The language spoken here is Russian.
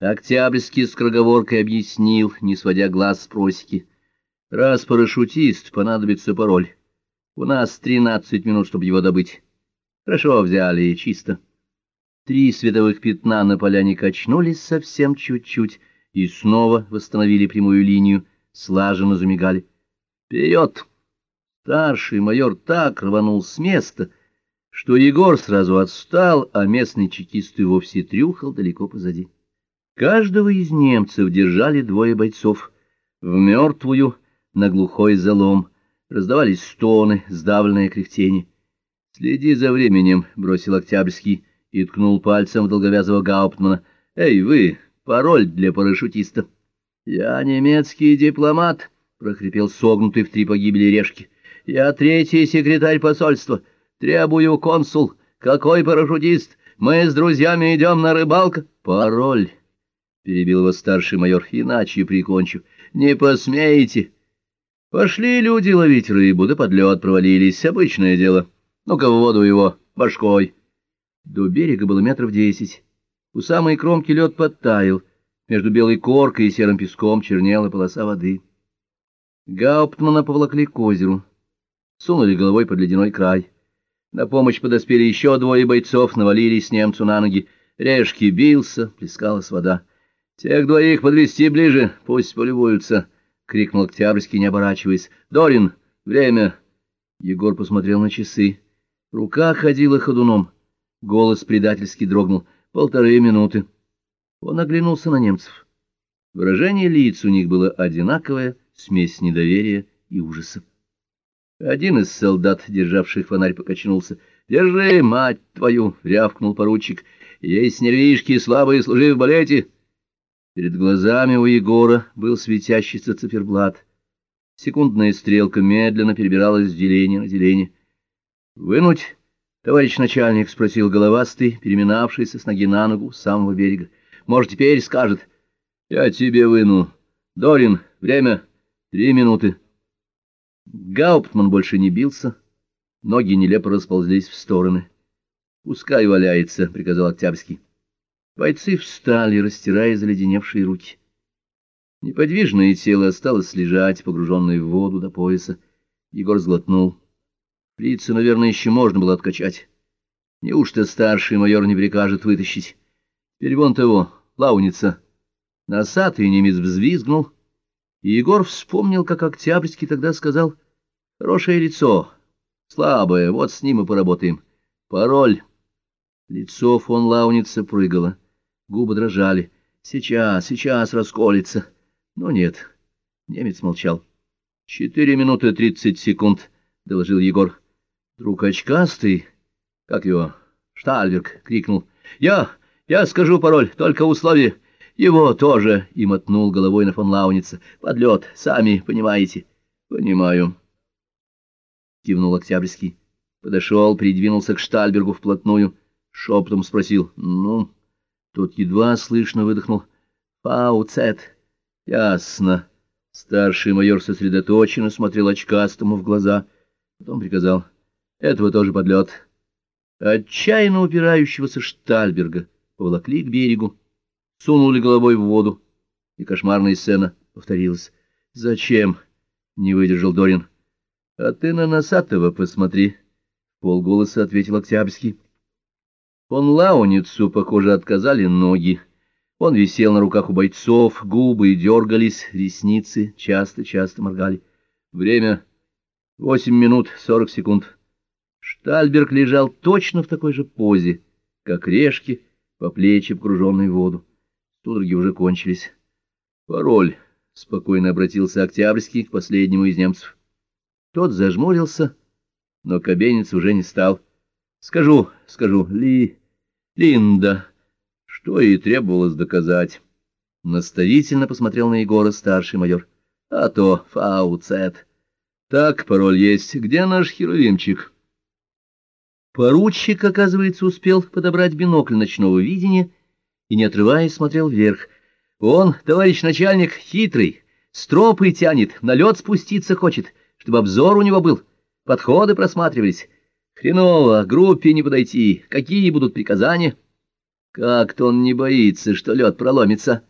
Октябрьский скороговоркой объяснил, не сводя глаз с просеки. Раз парашютист, понадобится пароль. У нас тринадцать минут, чтобы его добыть. Хорошо взяли, чисто. Три световых пятна на поляне качнулись совсем чуть-чуть и снова восстановили прямую линию, слаженно замигали. Вперед! Старший майор так рванул с места, что Егор сразу отстал, а местный чекист и вовсе трюхал далеко позади. Каждого из немцев держали двое бойцов. В мертвую, на глухой залом, раздавались стоны, сдавленное кряхтение. — Следи за временем, — бросил Октябрьский и ткнул пальцем в долговязого Гауптмана. — Эй, вы, пароль для парашютиста. — Я немецкий дипломат, — прохрипел согнутый в три погибели решки. — Я третий секретарь посольства. Требую консул. Какой парашютист? Мы с друзьями идем на рыбалку. Пароль перебил его старший майор, — иначе прикончу. — Не посмеете. Пошли люди ловить рыбу, да под лед провалились. Обычное дело. Ну-ка в воду его, башкой. До берега было метров десять. У самой кромки лед подтаял. Между белой коркой и серым песком чернела полоса воды. Гауптмана поволокли к озеру. Сунули головой под ледяной край. На помощь подоспели еще двое бойцов, навалились немцу на ноги. Решки бился, плескалась вода. — Тех двоих подвести ближе, пусть полюбуются, — крикнул Октябрьский, не оборачиваясь. — Дорин, время! Егор посмотрел на часы. Рука ходила ходуном. Голос предательски дрогнул. Полторы минуты. Он оглянулся на немцев. Выражение лиц у них было одинаковое, смесь недоверия и ужаса. Один из солдат, державших фонарь, покачнулся. — Держи, мать твою! — рявкнул поручик. — Есть нервишки, слабые, служи в балете! — Перед глазами у Егора был светящийся циферблат. Секундная стрелка медленно перебиралась с деления на деление. «Вынуть?» — товарищ начальник спросил головастый, переминавшийся с ноги на ногу с самого берега. «Может, теперь скажет?» «Я тебе выну. Дорин, время три минуты». Гауптман больше не бился. Ноги нелепо расползлись в стороны. «Пускай валяется», — приказал Октябрьский. Бойцы встали, растирая заледеневшие руки. Неподвижное тело осталось лежать, погруженное в воду до пояса. Егор сглотнул. Лица, наверное, еще можно было откачать. Неужто старший майор не прикажет вытащить? Теперь вон того, лауница. Носатый немец взвизгнул, и Егор вспомнил, как Октябрьский тогда сказал «Хорошее лицо, слабое, вот с ним и поработаем. Пароль». Лицо фон Лауница прыгало. Губы дрожали. Сейчас, сейчас расколется. Но нет, немец молчал. «Четыре минуты тридцать секунд», — доложил Егор. Друг очкастый, как его, Штальберг, крикнул. «Я, я скажу пароль, только условие. Его тоже», — и мотнул головой на фон Лауница. «Подлет, сами понимаете». «Понимаю», — кивнул Октябрьский. Подошел, придвинулся к Штальбергу вплотную, шепотом спросил. «Ну?» Тот едва слышно выдохнул. «Фауцет!» «Ясно». Старший майор сосредоточенно смотрел очкастому в глаза. Потом приказал. «Этого тоже подлет». Отчаянно упирающегося Штальберга поволокли к берегу, сунули головой в воду, и кошмарная сцена повторилась. «Зачем?» — не выдержал Дорин. «А ты на носатого посмотри», — полголоса ответил Октябрьский. Фон Лауницу, похоже, отказали ноги. Он висел на руках у бойцов, губы дергались, ресницы часто-часто моргали. Время — восемь минут сорок секунд. Штальберг лежал точно в такой же позе, как решки, по плечи погруженной в воду. Судороги уже кончились. «Пароль», — спокойно обратился Октябрьский к последнему из немцев. Тот зажмурился, но кабенец уже не стал. «Скажу, скажу, Ли...» Линда, что и требовалось доказать. Наставительно посмотрел на Егора старший майор. А то фауцет. Так, пароль есть. Где наш херувимчик? Поручик, оказывается, успел подобрать бинокль ночного видения и, не отрываясь, смотрел вверх. Он, товарищ начальник, хитрый, стропы тянет, на лед спуститься хочет, чтобы обзор у него был, подходы просматривались. Хреново, группе не подойти. Какие будут приказания? Как-то он не боится, что лед проломится.